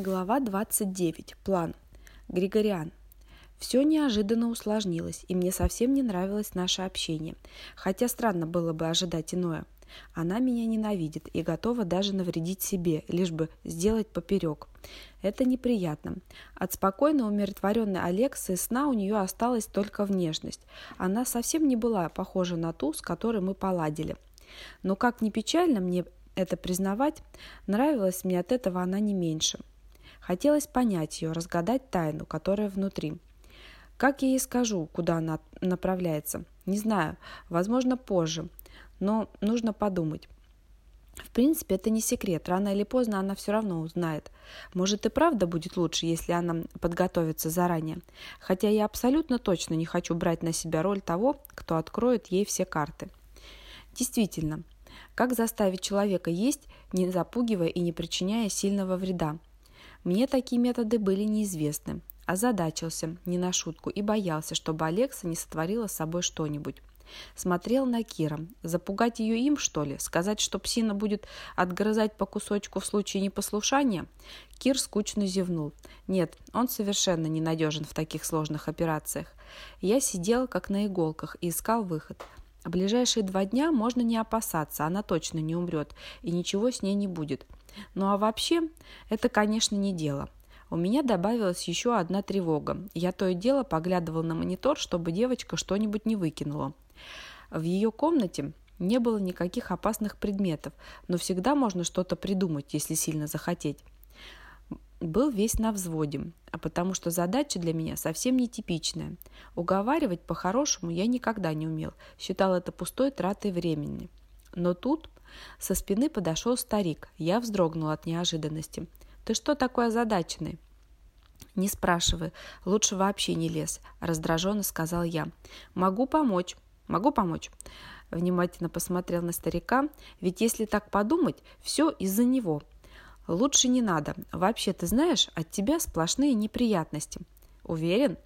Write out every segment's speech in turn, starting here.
Глава 29. План. Григориан. Все неожиданно усложнилось, и мне совсем не нравилось наше общение. Хотя странно было бы ожидать иное. Она меня ненавидит и готова даже навредить себе, лишь бы сделать поперек. Это неприятно. От спокойно умиротворенной Алексы сна у нее осталась только внешность. Она совсем не была похожа на ту, с которой мы поладили. Но как ни печально мне это признавать, нравилась мне от этого она не меньше. Хотелось понять ее, разгадать тайну, которая внутри. Как я ей скажу, куда она направляется? Не знаю, возможно, позже, но нужно подумать. В принципе, это не секрет. Рано или поздно она все равно узнает. Может и правда будет лучше, если она подготовится заранее. Хотя я абсолютно точно не хочу брать на себя роль того, кто откроет ей все карты. Действительно, как заставить человека есть, не запугивая и не причиняя сильного вреда? Мне такие методы были неизвестны. Озадачился, не на шутку, и боялся, чтобы Алекса не сотворила с собой что-нибудь. Смотрел на Кира. Запугать ее им, что ли? Сказать, что псина будет отгрызать по кусочку в случае непослушания? Кир скучно зевнул. Нет, он совершенно ненадежен в таких сложных операциях. Я сидел как на иголках и искал выход. Ближайшие два дня можно не опасаться, она точно не умрет, и ничего с ней не будет. Ну а вообще, это, конечно, не дело. У меня добавилась еще одна тревога. Я то и дело поглядывал на монитор, чтобы девочка что-нибудь не выкинула. В ее комнате не было никаких опасных предметов, но всегда можно что-то придумать, если сильно захотеть. Был весь на взводе, а потому что задача для меня совсем нетипичная. Уговаривать по-хорошему я никогда не умел, считал это пустой тратой времени. Но тут со спины подошел старик. Я вздрогнул от неожиданности. «Ты что такой озадаченный?» «Не спрашивай. Лучше вообще не лез», – раздраженно сказал я. «Могу помочь. Могу помочь». Внимательно посмотрел на старика. «Ведь если так подумать, все из-за него». «Лучше не надо. Вообще, ты знаешь, от тебя сплошные неприятности». «Уверен?»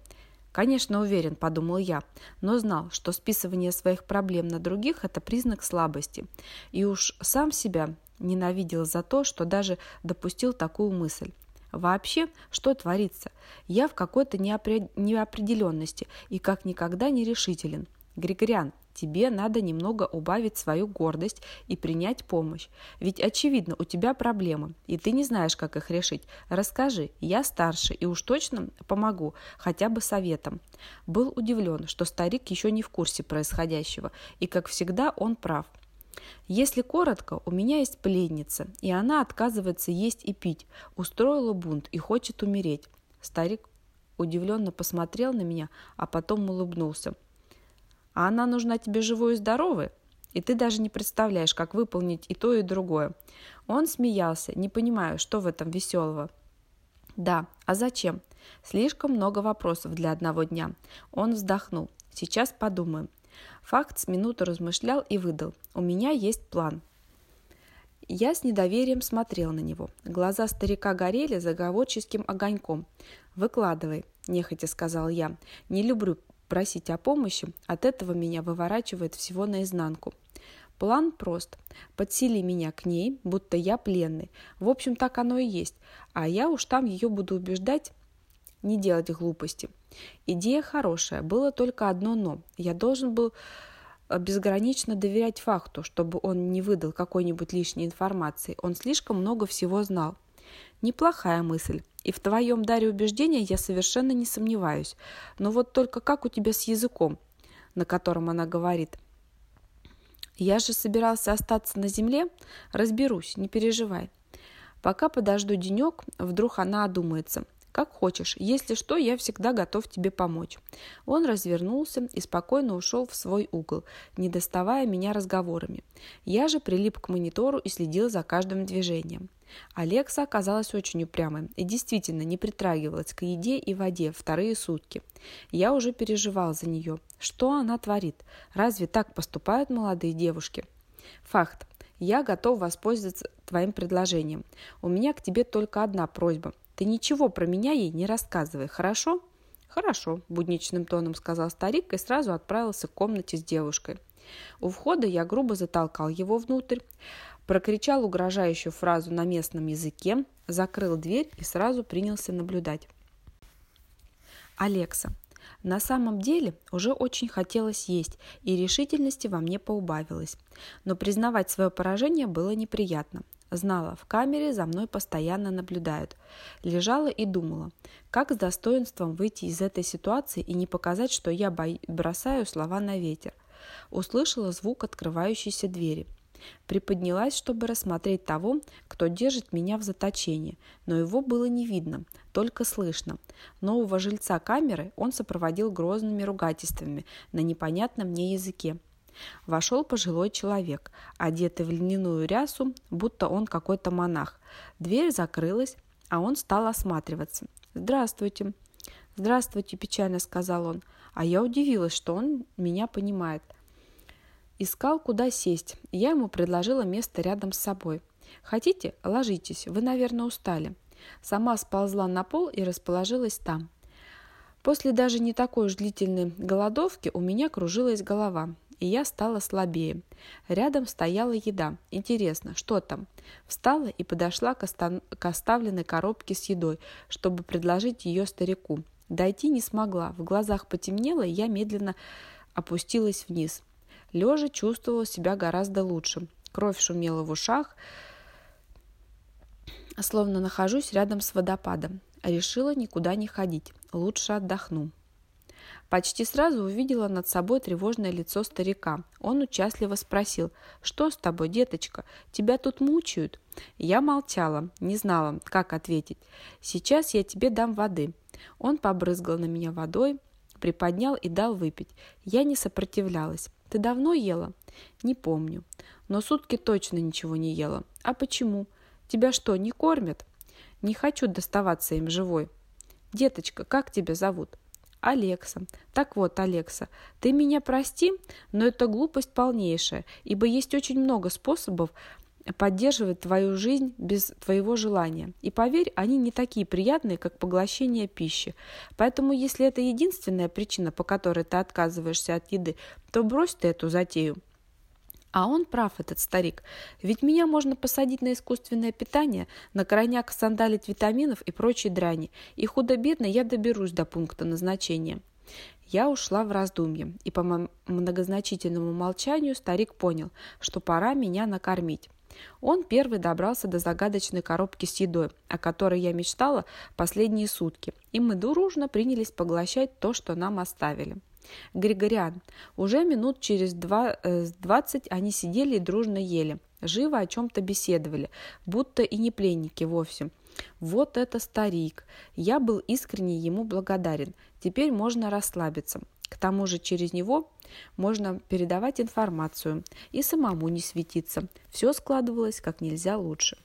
Конечно, уверен, подумал я, но знал, что списывание своих проблем на других – это признак слабости. И уж сам себя ненавидел за то, что даже допустил такую мысль. Вообще, что творится? Я в какой-то неопределенности и как никогда нерешителен. Григориан, тебе надо немного убавить свою гордость и принять помощь. Ведь очевидно, у тебя проблемы, и ты не знаешь, как их решить. Расскажи, я старше и уж точно помогу, хотя бы советом. Был удивлен, что старик еще не в курсе происходящего, и, как всегда, он прав. Если коротко, у меня есть пленница, и она отказывается есть и пить, устроила бунт и хочет умереть. Старик удивленно посмотрел на меня, а потом улыбнулся. А она нужна тебе живой и здоровой? И ты даже не представляешь, как выполнить и то, и другое. Он смеялся, не понимая, что в этом веселого. Да, а зачем? Слишком много вопросов для одного дня. Он вздохнул. Сейчас подумаем. Факт с минуту размышлял и выдал. У меня есть план. Я с недоверием смотрел на него. Глаза старика горели заговорческим огоньком. «Выкладывай», – нехотя сказал я. «Не люблю просить о помощи, от этого меня выворачивает всего наизнанку. План прост. Подсели меня к ней, будто я пленный. В общем, так оно и есть. А я уж там ее буду убеждать не делать глупости. Идея хорошая, было только одно «но». Я должен был э, безгранично доверять факту, чтобы он не выдал какой-нибудь лишней информации. Он слишком много всего знал. Неплохая мысль. И в твоем даре убеждения я совершенно не сомневаюсь. Но вот только как у тебя с языком, на котором она говорит? Я же собирался остаться на земле. Разберусь, не переживай. Пока подожду денек, вдруг она одумается. Как хочешь. Если что, я всегда готов тебе помочь. Он развернулся и спокойно ушел в свой угол, не доставая меня разговорами. Я же прилип к монитору и следил за каждым движением. Алекса оказалась очень упрямой и действительно не притрагивалась к еде и воде вторые сутки. Я уже переживал за нее. Что она творит? Разве так поступают молодые девушки? Факт. Я готов воспользоваться твоим предложением. У меня к тебе только одна просьба – ты ничего про меня ей не рассказывай, хорошо?» «Хорошо», – будничным тоном сказал старик и сразу отправился к комнате с девушкой. У входа я грубо затолкал его внутрь, прокричал угрожающую фразу на местном языке, закрыл дверь и сразу принялся наблюдать. Алекса. На самом деле уже очень хотелось есть, и решительности во мне поубавилось. Но признавать свое поражение было неприятно. Знала, в камере за мной постоянно наблюдают. Лежала и думала, как с достоинством выйти из этой ситуации и не показать, что я бросаю слова на ветер. Услышала звук открывающейся двери. Приподнялась, чтобы рассмотреть того, кто держит меня в заточении, но его было не видно, только слышно. Нового жильца камеры он сопроводил грозными ругательствами на непонятном мне языке. Вошел пожилой человек, одетый в льняную рясу, будто он какой-то монах. Дверь закрылась, а он стал осматриваться. «Здравствуйте!» «Здравствуйте!» – печально сказал он. А я удивилась, что он меня понимает. Искал, куда сесть. Я ему предложила место рядом с собой. «Хотите? Ложитесь. Вы, наверное, устали». Сама сползла на пол и расположилась там. После даже не такой уж длительной голодовки у меня кружилась голова и я стала слабее. Рядом стояла еда. Интересно, что там? Встала и подошла к, оста... к оставленной коробке с едой, чтобы предложить ее старику. Дойти не смогла. В глазах потемнело, и я медленно опустилась вниз. Лежа чувствовала себя гораздо лучше. Кровь шумела в ушах, словно нахожусь рядом с водопадом. Решила никуда не ходить. Лучше отдохну. Почти сразу увидела над собой тревожное лицо старика. Он участливо спросил, «Что с тобой, деточка? Тебя тут мучают?» Я молчала, не знала, как ответить. «Сейчас я тебе дам воды». Он побрызгал на меня водой, приподнял и дал выпить. Я не сопротивлялась. «Ты давно ела?» «Не помню. Но сутки точно ничего не ела. А почему? Тебя что, не кормят?» «Не хочу доставаться им живой». «Деточка, как тебя зовут?» Алекса. Так вот, Алекса, ты меня прости, но это глупость полнейшая, ибо есть очень много способов поддерживать твою жизнь без твоего желания. И поверь, они не такие приятные, как поглощение пищи. Поэтому, если это единственная причина, по которой ты отказываешься от еды, то брось ты эту затею. А он прав, этот старик. Ведь меня можно посадить на искусственное питание, на крайняк сандалить витаминов и прочей драни. И худо-бедно я доберусь до пункта назначения. Я ушла в раздумье, и по многозначительному молчанию старик понял, что пора меня накормить. Он первый добрался до загадочной коробки с едой, о которой я мечтала последние сутки, и мы дружно принялись поглощать то, что нам оставили. Григориан. Уже минут через э, двадцать они сидели и дружно ели. Живо о чем-то беседовали, будто и не пленники вовсе. Вот это старик. Я был искренне ему благодарен. Теперь можно расслабиться. К тому же через него можно передавать информацию и самому не светиться. Все складывалось как нельзя лучше.